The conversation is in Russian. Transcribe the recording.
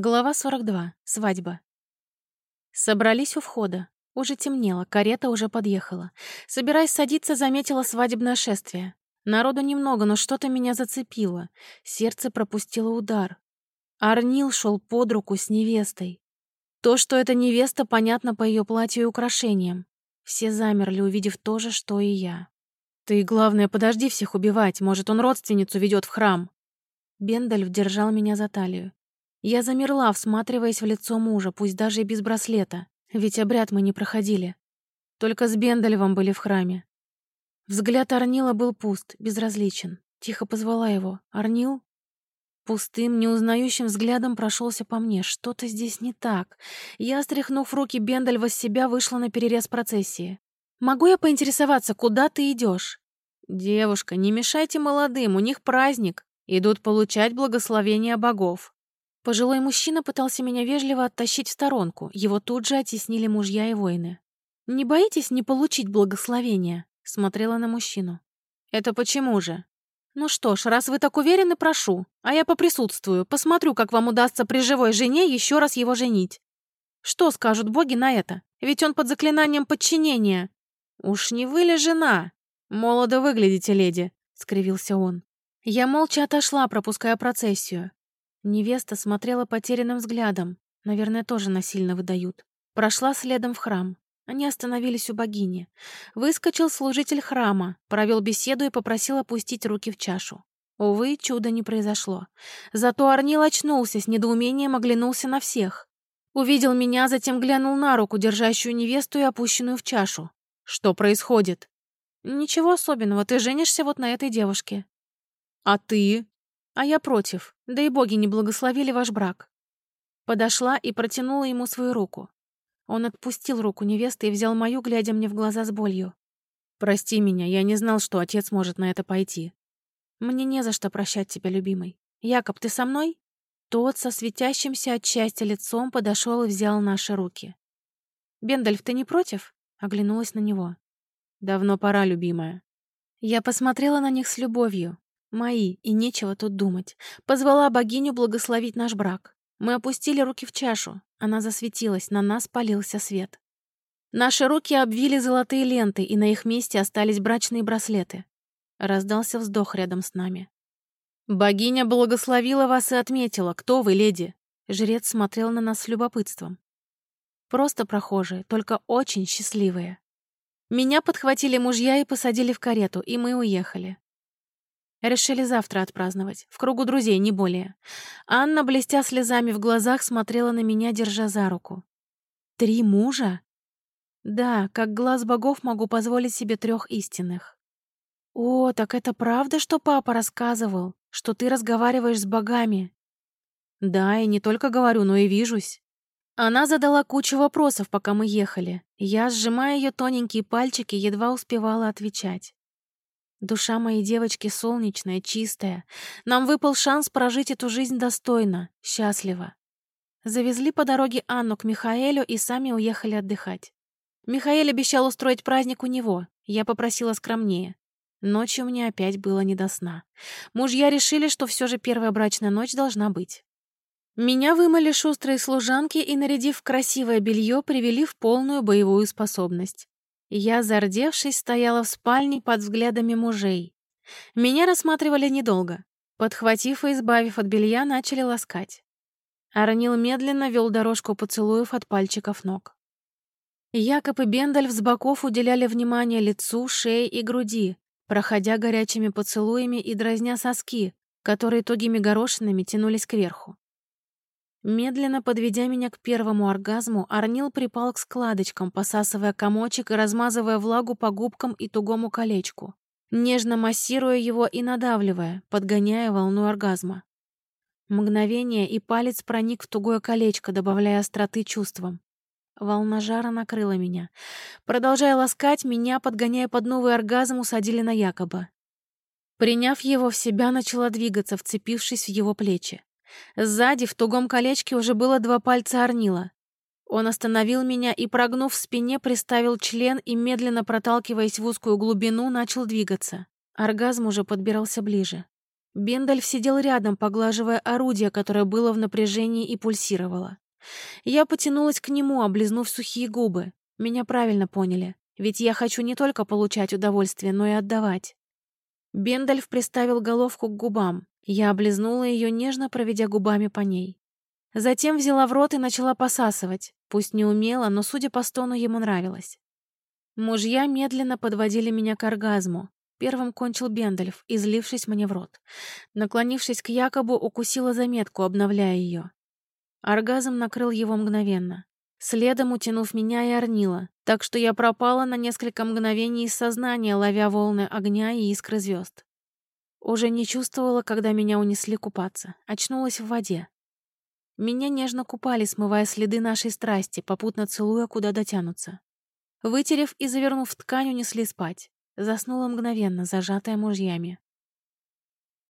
Глава 42. Свадьба. Собрались у входа. Уже темнело, карета уже подъехала. Собираясь садиться, заметила свадебное шествие. Народу немного, но что-то меня зацепило. Сердце пропустило удар. Арнил шел под руку с невестой. То, что это невеста, понятно по ее платью и украшениям. Все замерли, увидев то же, что и я. «Ты, главное, подожди всех убивать, может, он родственницу ведет в храм». Бендальф держал меня за талию. Я замерла, всматриваясь в лицо мужа, пусть даже и без браслета, ведь обряд мы не проходили. Только с Бендалевым были в храме. Взгляд Арнила был пуст, безразличен. Тихо позвала его. «Арнил?» Пустым, неузнающим взглядом прошелся по мне. Что-то здесь не так. Я, стряхнув руки Бендальва с себя, вышла на перерез процессии. «Могу я поинтересоваться, куда ты идешь?» «Девушка, не мешайте молодым, у них праздник. Идут получать благословение богов». Пожилой мужчина пытался меня вежливо оттащить в сторонку, его тут же оттеснили мужья и воины. «Не боитесь не получить благословения?» — смотрела на мужчину. «Это почему же?» «Ну что ж, раз вы так уверены, прошу, а я поприсутствую, посмотрю, как вам удастся при живой жене еще раз его женить. Что скажут боги на это? Ведь он под заклинанием подчинения». «Уж не вы ли жена? Молодо выглядите, леди», — скривился он. Я молча отошла, пропуская процессию. Невеста смотрела потерянным взглядом. Наверное, тоже насильно выдают. Прошла следом в храм. Они остановились у богини. Выскочил служитель храма, провел беседу и попросил опустить руки в чашу. Увы, чуда не произошло. Зато Арнил очнулся, с недоумением оглянулся на всех. Увидел меня, затем глянул на руку, держащую невесту и опущенную в чашу. «Что происходит?» «Ничего особенного, ты женишься вот на этой девушке». «А ты?» А я против, да и боги не благословили ваш брак. Подошла и протянула ему свою руку. Он отпустил руку невесты и взял мою, глядя мне в глаза с болью. «Прости меня, я не знал, что отец может на это пойти». «Мне не за что прощать тебя, любимый. Якоб, ты со мной?» Тот со светящимся от счастья лицом подошел и взял наши руки. «Бендальф, ты не против?» — оглянулась на него. «Давно пора, любимая». Я посмотрела на них с любовью, Мои, и нечего тут думать. Позвала богиню благословить наш брак. Мы опустили руки в чашу. Она засветилась, на нас полился свет. Наши руки обвили золотые ленты, и на их месте остались брачные браслеты. Раздался вздох рядом с нами. «Богиня благословила вас и отметила, кто вы, леди?» Жрец смотрел на нас с любопытством. Просто прохожие, только очень счастливые. Меня подхватили мужья и посадили в карету, и мы уехали. Решили завтра отпраздновать, в кругу друзей, не более. Анна, блестя слезами в глазах, смотрела на меня, держа за руку. «Три мужа?» «Да, как глаз богов могу позволить себе трех истинных». «О, так это правда, что папа рассказывал, что ты разговариваешь с богами?» «Да, и не только говорю, но и вижусь». Она задала кучу вопросов, пока мы ехали. Я, сжимая ее тоненькие пальчики, едва успевала отвечать. Душа моей девочки солнечная, чистая. Нам выпал шанс прожить эту жизнь достойно, счастливо. Завезли по дороге Анну к Михаэлю и сами уехали отдыхать. Михаэль обещал устроить праздник у него. Я попросила скромнее. Ночью мне опять было не до сна. Мужья решили, что все же первая брачная ночь должна быть. Меня вымыли шустрые служанки и, нарядив красивое белье, привели в полную боевую способность. Я, зардевшись, стояла в спальне под взглядами мужей. Меня рассматривали недолго. Подхватив и избавив от белья, начали ласкать. Арнил медленно вел дорожку поцелуев от пальчиков ног. Якоб и Бендальф с боков уделяли внимание лицу, шее и груди, проходя горячими поцелуями и дразня соски, которые тугими горошинами тянулись кверху. Медленно подведя меня к первому оргазму, Арнил припал к складочкам, посасывая комочек и размазывая влагу по губкам и тугому колечку, нежно массируя его и надавливая, подгоняя волну оргазма. Мгновение, и палец проник в тугое колечко, добавляя остроты чувствам. Волна жара накрыла меня. Продолжая ласкать, меня, подгоняя под новый оргазм, усадили на Якоба. Приняв его в себя, начала двигаться, вцепившись в его плечи. Сзади в тугом колечке уже было два пальца Арнила. Он остановил меня и, прогнув в спине, приставил член и, медленно проталкиваясь в узкую глубину, начал двигаться. Оргазм уже подбирался ближе. Бендальф сидел рядом, поглаживая орудие, которое было в напряжении и пульсировало. Я потянулась к нему, облизнув сухие губы. Меня правильно поняли, ведь я хочу не только получать удовольствие, но и отдавать. Бендальф приставил головку к губам. Я облизнула ее, нежно проведя губами по ней. Затем взяла в рот и начала посасывать. Пусть не умела, но, судя по стону, ему нравилось. Мужья медленно подводили меня к оргазму. Первым кончил Бендальф, излившись мне в рот. Наклонившись к Якобу, укусила заметку, обновляя ее. Оргазм накрыл его мгновенно, следом утянув меня и орнила, так что я пропала на несколько мгновений из сознания, ловя волны огня и искры звезд. Уже не чувствовала, когда меня унесли купаться. Очнулась в воде. Меня нежно купали, смывая следы нашей страсти, попутно целуя, куда дотянутся. Вытерев и завернув ткань, унесли спать. Заснула мгновенно, зажатая мужьями.